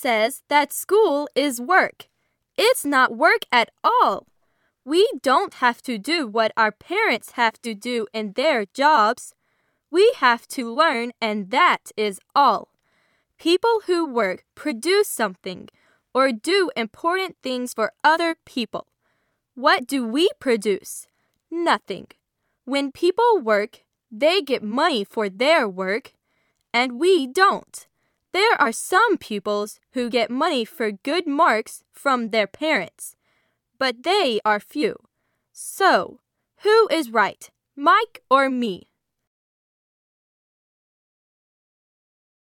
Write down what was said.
says that school is work. It's not work at all. We don't have to do what our parents have to do in their jobs. We have to learn, and that is all. People who work produce something or do important things for other people. What do we produce? Nothing. When people work, they get money for their work, and we don't. There are some pupils who get money for good marks from their parents, but they are few. So, who is right, Mike or me?